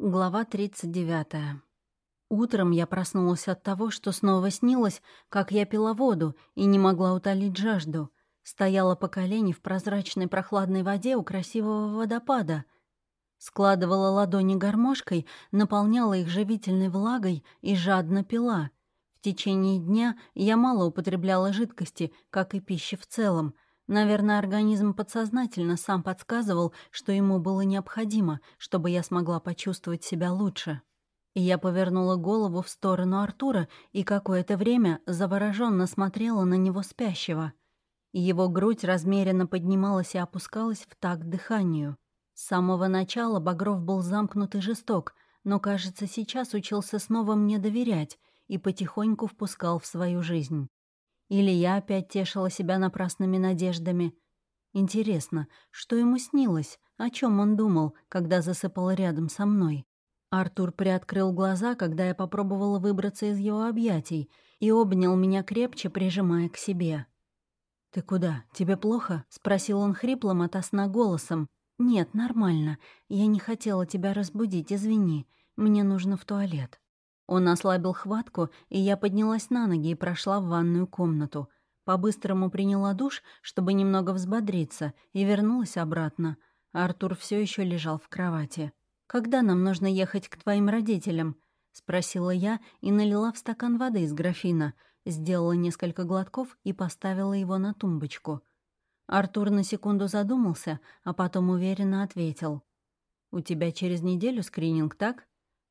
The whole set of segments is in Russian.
Глава 39. Утром я проснулась от того, что снова снилось, как я пила воду и не могла утолить жажду. Стояла по колени в прозрачной прохладной воде у красивого водопада. Складывала ладони гармошкой, наполняла их живительной влагой и жадно пила. В течение дня я мало употребляла жидкости, как и пищи в целом — Наверное, организм подсознательно сам подсказывал, что ему было необходимо, чтобы я смогла почувствовать себя лучше. И я повернула голову в сторону Артура и какое-то время завороженно смотрела на него спящего. Его грудь размеренно поднималась и опускалась в такт дыханию. С самого начала Багров был замкнут и жесток, но, кажется, сейчас учился снова мне доверять и потихоньку впускал в свою жизнь. Или я опять тешила себя напрасными надеждами. Интересно, что ему снилось, о чем он думал, когда засыпал рядом со мной? Артур приоткрыл глаза, когда я попробовала выбраться из его объятий, и обнял меня крепче, прижимая к себе. «Ты куда? Тебе плохо?» — спросил он хриплым ото сна голосом. «Нет, нормально. Я не хотела тебя разбудить, извини. Мне нужно в туалет». Он ослабил хватку, и я поднялась на ноги и прошла в ванную комнату. По-быстрому приняла душ, чтобы немного взбодриться, и вернулась обратно. Артур все еще лежал в кровати. «Когда нам нужно ехать к твоим родителям?» — спросила я и налила в стакан воды из графина, сделала несколько глотков и поставила его на тумбочку. Артур на секунду задумался, а потом уверенно ответил. «У тебя через неделю скрининг, так?»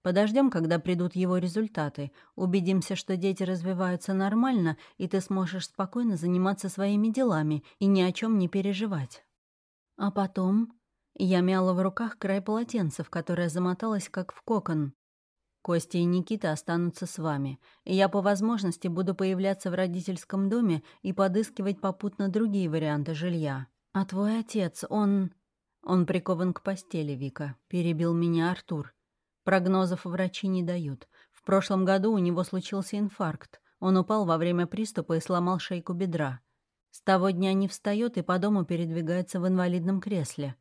Подождем, когда придут его результаты. Убедимся, что дети развиваются нормально, и ты сможешь спокойно заниматься своими делами и ни о чем не переживать. А потом... Я мяла в руках край полотенца, в которое замоталась, как в кокон. Костя и Никита останутся с вами, я по возможности буду появляться в родительском доме и подыскивать попутно другие варианты жилья. А твой отец, он... Он прикован к постели, Вика, перебил меня Артур. Прогнозов врачи не дают. В прошлом году у него случился инфаркт. Он упал во время приступа и сломал шейку бедра. С того дня не встает и по дому передвигается в инвалидном кресле.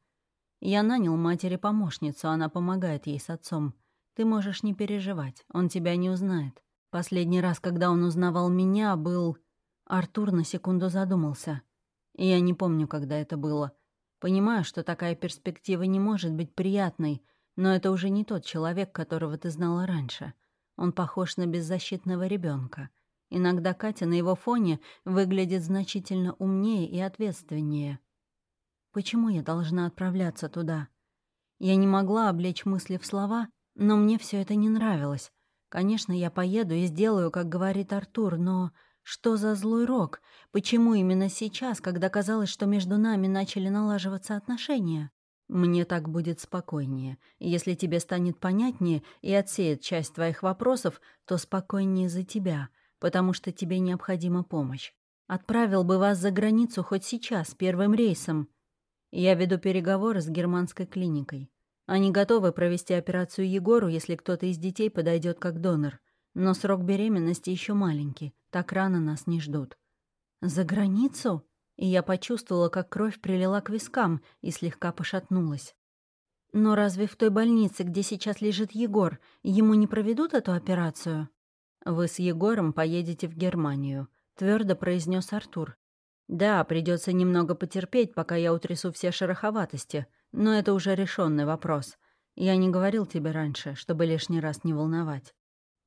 Я нанял матери помощницу, она помогает ей с отцом. Ты можешь не переживать, он тебя не узнает. Последний раз, когда он узнавал меня, был... Артур на секунду задумался. Я не помню, когда это было. Понимаю, что такая перспектива не может быть приятной — но это уже не тот человек, которого ты знала раньше. Он похож на беззащитного ребенка. Иногда Катя на его фоне выглядит значительно умнее и ответственнее. Почему я должна отправляться туда? Я не могла облечь мысли в слова, но мне все это не нравилось. Конечно, я поеду и сделаю, как говорит Артур, но что за злой рок? Почему именно сейчас, когда казалось, что между нами начали налаживаться отношения? Мне так будет спокойнее. Если тебе станет понятнее и отсеет часть твоих вопросов, то спокойнее за тебя, потому что тебе необходима помощь. Отправил бы вас за границу хоть сейчас, первым рейсом. Я веду переговоры с германской клиникой. Они готовы провести операцию Егору, если кто-то из детей подойдет как донор. Но срок беременности еще маленький, так рано нас не ждут. «За границу?» И я почувствовала, как кровь прилила к вискам и слегка пошатнулась. «Но разве в той больнице, где сейчас лежит Егор, ему не проведут эту операцию?» «Вы с Егором поедете в Германию», — твердо произнес Артур. «Да, придется немного потерпеть, пока я утрясу все шероховатости, но это уже решенный вопрос. Я не говорил тебе раньше, чтобы лишний раз не волновать.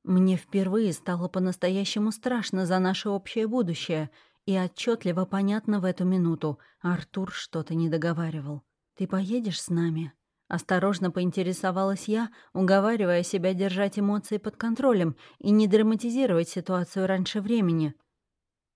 Мне впервые стало по-настоящему страшно за наше общее будущее — и отчетливо понятно в эту минуту, Артур что-то не договаривал. «Ты поедешь с нами?» Осторожно поинтересовалась я, уговаривая себя держать эмоции под контролем и не драматизировать ситуацию раньше времени.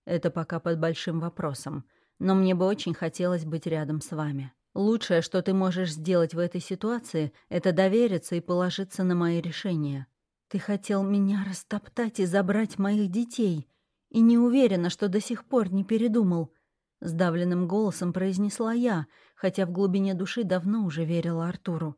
Это пока под большим вопросом, но мне бы очень хотелось быть рядом с вами. Лучшее, что ты можешь сделать в этой ситуации, это довериться и положиться на мои решения. Ты хотел меня растоптать и забрать моих детей, и не уверена, что до сих пор не передумал. Сдавленным голосом произнесла я, хотя в глубине души давно уже верила Артуру.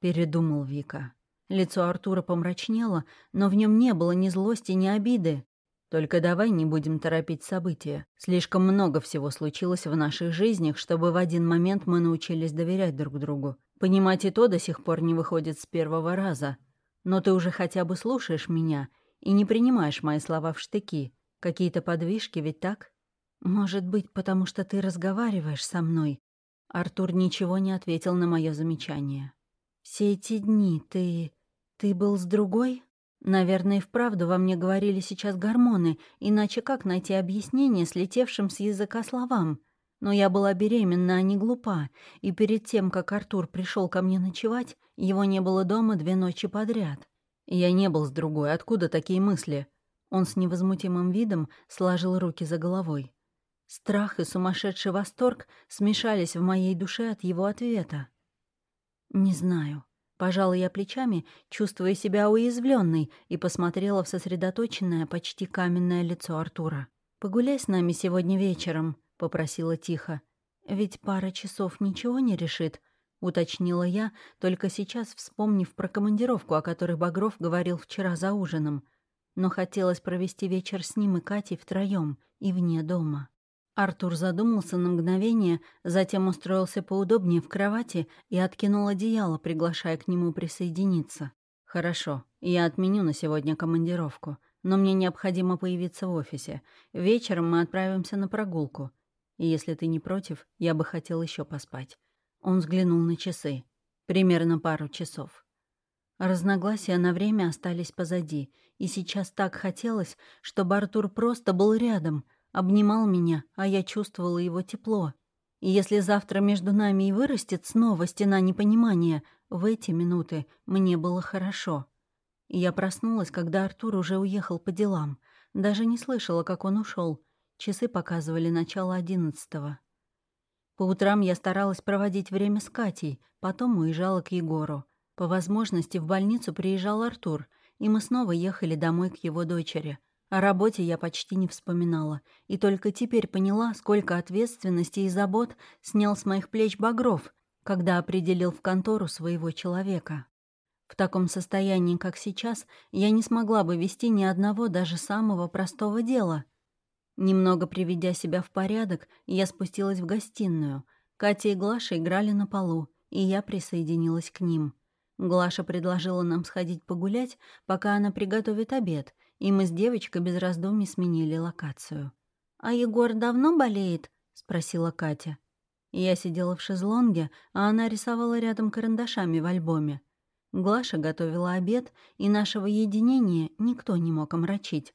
Передумал Вика. Лицо Артура помрачнело, но в нем не было ни злости, ни обиды. Только давай не будем торопить события. Слишком много всего случилось в наших жизнях, чтобы в один момент мы научились доверять друг другу. Понимать и то до сих пор не выходит с первого раза. Но ты уже хотя бы слушаешь меня и не принимаешь мои слова в штыки. Какие-то подвижки, ведь так? Может быть, потому что ты разговариваешь со мной. Артур ничего не ответил на мое замечание. Все эти дни ты... ты был с другой? Наверное, и вправду во мне говорили сейчас гормоны, иначе как найти объяснение слетевшим с языка словам? Но я была беременна, а не глупа, и перед тем, как Артур пришел ко мне ночевать, его не было дома две ночи подряд. Я не был с другой, откуда такие мысли? Он с невозмутимым видом сложил руки за головой. Страх и сумасшедший восторг смешались в моей душе от его ответа. «Не знаю», Пожала я плечами, чувствуя себя уязвленной, и посмотрела в сосредоточенное, почти каменное лицо Артура. «Погуляй с нами сегодня вечером», — попросила тихо. «Ведь пара часов ничего не решит», — уточнила я, только сейчас вспомнив про командировку, о которой Багров говорил вчера за ужином. Но хотелось провести вечер с ним и Катей втроем и вне дома. Артур задумался на мгновение, затем устроился поудобнее в кровати и откинул одеяло, приглашая к нему присоединиться. «Хорошо, я отменю на сегодня командировку, но мне необходимо появиться в офисе. Вечером мы отправимся на прогулку. И если ты не против, я бы хотел еще поспать». Он взглянул на часы. Примерно пару часов. Разногласия на время остались позади, и сейчас так хотелось, чтобы Артур просто был рядом — обнимал меня, а я чувствовала его тепло. И если завтра между нами и вырастет снова стена непонимания, в эти минуты мне было хорошо. Я проснулась, когда Артур уже уехал по делам. Даже не слышала, как он ушел. Часы показывали начало одиннадцатого. По утрам я старалась проводить время с Катей, потом уезжала к Егору. По возможности в больницу приезжал Артур, и мы снова ехали домой к его дочери. О работе я почти не вспоминала, и только теперь поняла, сколько ответственности и забот снял с моих плеч Багров, когда определил в контору своего человека. В таком состоянии, как сейчас, я не смогла бы вести ни одного даже самого простого дела. Немного приведя себя в порядок, я спустилась в гостиную. Катя и Глаша играли на полу, и я присоединилась к ним. Глаша предложила нам сходить погулять, пока она приготовит обед — и мы с девочкой без раздумий сменили локацию. «А Егор давно болеет?» — спросила Катя. Я сидела в шезлонге, а она рисовала рядом карандашами в альбоме. Глаша готовила обед, и нашего единения никто не мог омрачить.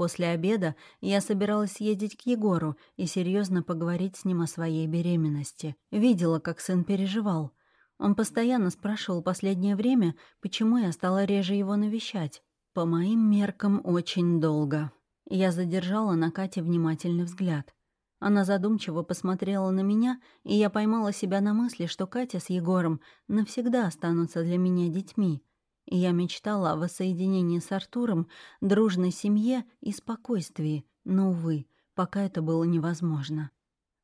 После обеда я собиралась съездить к Егору и серьезно поговорить с ним о своей беременности. Видела, как сын переживал. Он постоянно спрашивал последнее время, почему я стала реже его навещать. По моим меркам, очень долго. Я задержала на Кате внимательный взгляд. Она задумчиво посмотрела на меня, и я поймала себя на мысли, что Катя с Егором навсегда останутся для меня детьми. Я мечтала о воссоединении с Артуром, дружной семье и спокойствии, но, увы, пока это было невозможно.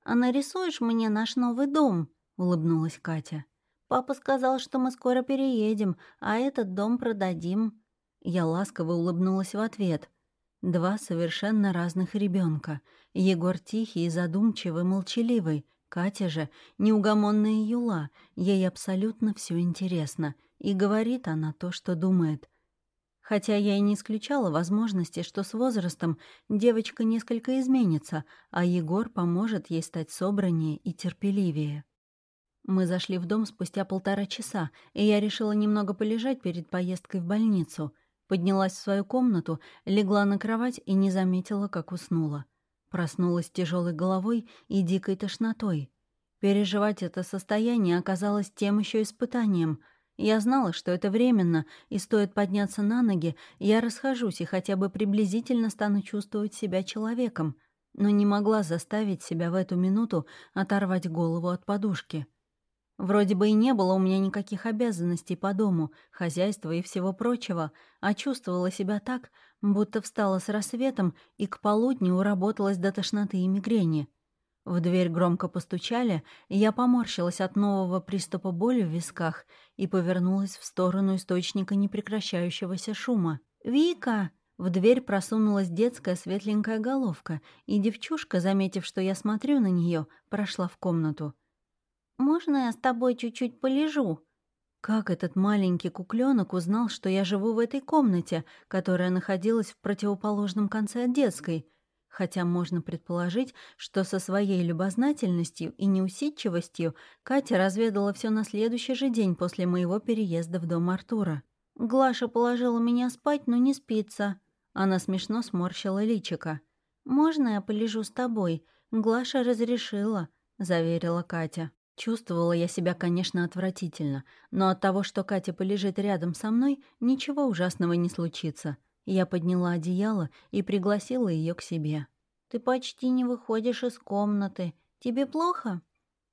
«А нарисуешь мне наш новый дом?» — улыбнулась Катя. «Папа сказал, что мы скоро переедем, а этот дом продадим». Я ласково улыбнулась в ответ. Два совершенно разных ребенка. Егор тихий задумчивый, молчаливый. Катя же неугомонная юла. Ей абсолютно все интересно. И говорит она то, что думает. Хотя я и не исключала возможности, что с возрастом девочка несколько изменится, а Егор поможет ей стать собраннее и терпеливее. Мы зашли в дом спустя полтора часа, и я решила немного полежать перед поездкой в больницу — Поднялась в свою комнату, легла на кровать и не заметила, как уснула. Проснулась тяжелой головой и дикой тошнотой. Переживать это состояние оказалось тем еще испытанием. Я знала, что это временно, и стоит подняться на ноги, я расхожусь и хотя бы приблизительно стану чувствовать себя человеком, но не могла заставить себя в эту минуту оторвать голову от подушки. Вроде бы и не было у меня никаких обязанностей по дому, хозяйства и всего прочего, а чувствовала себя так, будто встала с рассветом и к полудню уработалась до тошноты и мигрени. В дверь громко постучали, и я поморщилась от нового приступа боли в висках и повернулась в сторону источника непрекращающегося шума. «Вика!» В дверь просунулась детская светленькая головка, и девчушка, заметив, что я смотрю на нее, прошла в комнату. можно я с тобой чуть-чуть полежу?» Как этот маленький кукленок узнал, что я живу в этой комнате, которая находилась в противоположном конце от детской? Хотя можно предположить, что со своей любознательностью и неусидчивостью Катя разведала все на следующий же день после моего переезда в дом Артура. «Глаша положила меня спать, но не спится». Она смешно сморщила личика. «Можно я полежу с тобой? Глаша разрешила», — заверила Катя. Чувствовала я себя, конечно, отвратительно, но от того, что Катя полежит рядом со мной, ничего ужасного не случится. Я подняла одеяло и пригласила ее к себе. «Ты почти не выходишь из комнаты. Тебе плохо?»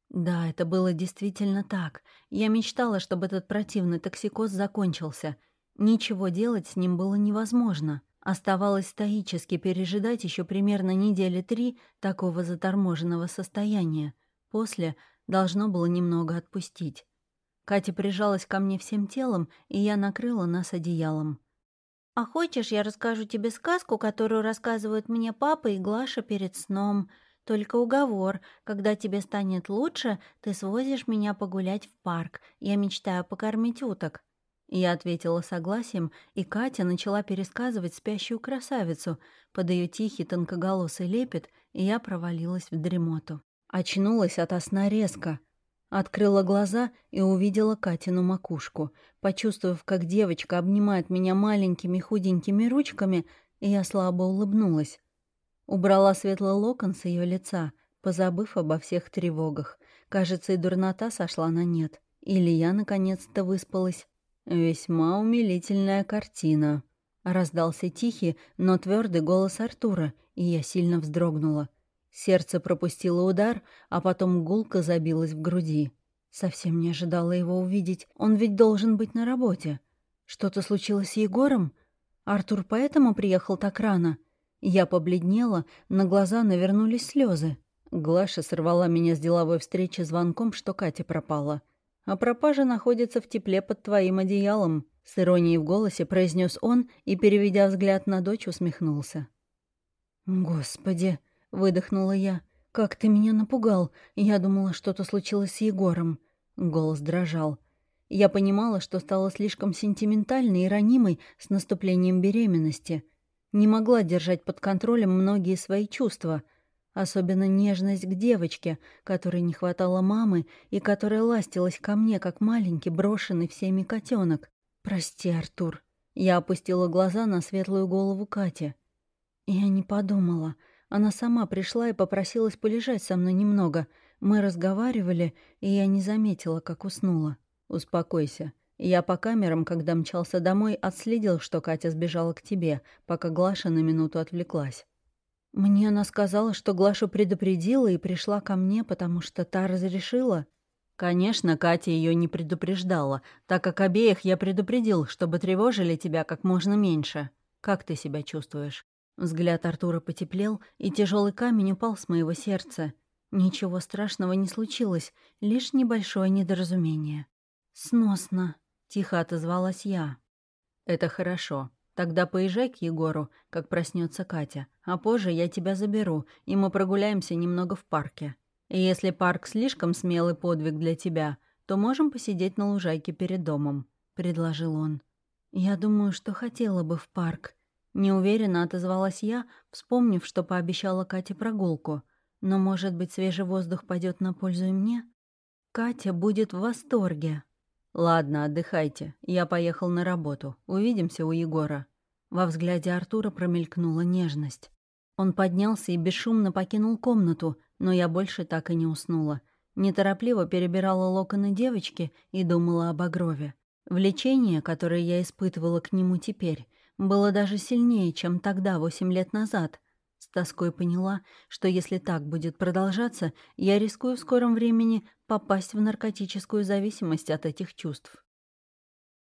Да, это было действительно так. Я мечтала, чтобы этот противный токсикоз закончился. Ничего делать с ним было невозможно. Оставалось стоически пережидать еще примерно недели три такого заторможенного состояния. После должно было немного отпустить. Катя прижалась ко мне всем телом, и я накрыла нас одеялом. «А хочешь, я расскажу тебе сказку, которую рассказывают мне папа и Глаша перед сном? Только уговор, когда тебе станет лучше, ты свозишь меня погулять в парк. Я мечтаю покормить уток». Я ответила согласием, и Катя начала пересказывать спящую красавицу. Под ее тихий тонкоголосый лепет, и я провалилась в дремоту. Очнулась ото сна резко. Открыла глаза и увидела Катину макушку. Почувствовав, как девочка обнимает меня маленькими худенькими ручками, я слабо улыбнулась. Убрала светлый локон с ее лица, позабыв обо всех тревогах. Кажется, и дурнота сошла на нет. Или я наконец-то выспалась. Весьма умилительная картина. Раздался тихий, но твердый голос Артура, и я сильно вздрогнула. Сердце пропустило удар, а потом гулко забилось в груди. Совсем не ожидала его увидеть. Он ведь должен быть на работе. Что-то случилось с Егором? Артур поэтому приехал так рано? Я побледнела, на глаза навернулись слезы. Глаша сорвала меня с деловой встречи звонком, что Катя пропала. А пропажа находится в тепле под твоим одеялом. С иронией в голосе произнес он и, переведя взгляд на дочь, усмехнулся. «Господи!» Выдохнула я. «Как ты меня напугал! Я думала, что-то случилось с Егором». Голос дрожал. Я понимала, что стала слишком сентиментальной и ранимой с наступлением беременности. Не могла держать под контролем многие свои чувства, особенно нежность к девочке, которой не хватало мамы и которая ластилась ко мне, как маленький, брошенный всеми котенок. «Прости, Артур». Я опустила глаза на светлую голову Кати. Я не подумала — она сама пришла и попросилась полежать со мной немного. Мы разговаривали, и я не заметила, как уснула. «Успокойся. Я по камерам, когда мчался домой, отследил, что Катя сбежала к тебе, пока Глаша на минуту отвлеклась. Мне она сказала, что Глашу предупредила и пришла ко мне, потому что та разрешила. Конечно, Катя ее не предупреждала, так как обеих я предупредил, чтобы тревожили тебя как можно меньше. Как ты себя чувствуешь? Взгляд Артура потеплел, и тяжелый камень упал с моего сердца. Ничего страшного не случилось, лишь небольшое недоразумение. «Сносно», — тихо отозвалась я. «Это хорошо. Тогда поезжай к Егору, как проснется Катя, а позже я тебя заберу, и мы прогуляемся немного в парке. И если парк слишком смелый подвиг для тебя, то можем посидеть на лужайке перед домом», — предложил он. «Я думаю, что хотела бы в парк», Неуверенно отозвалась я, вспомнив, что пообещала Кате прогулку. Но, может быть, свежий воздух пойдет на пользу и мне? Катя будет в восторге. «Ладно, отдыхайте. Я поехал на работу. Увидимся у Егора». Во взгляде Артура промелькнула нежность. Он поднялся и бесшумно покинул комнату, но я больше так и не уснула. Неторопливо перебирала локоны девочки и думала об Огрове. Влечение, которое я испытывала к нему теперь, было даже сильнее, чем тогда, восемь лет назад. С тоской поняла, что если так будет продолжаться, я рискую в скором времени попасть в наркотическую зависимость от этих чувств.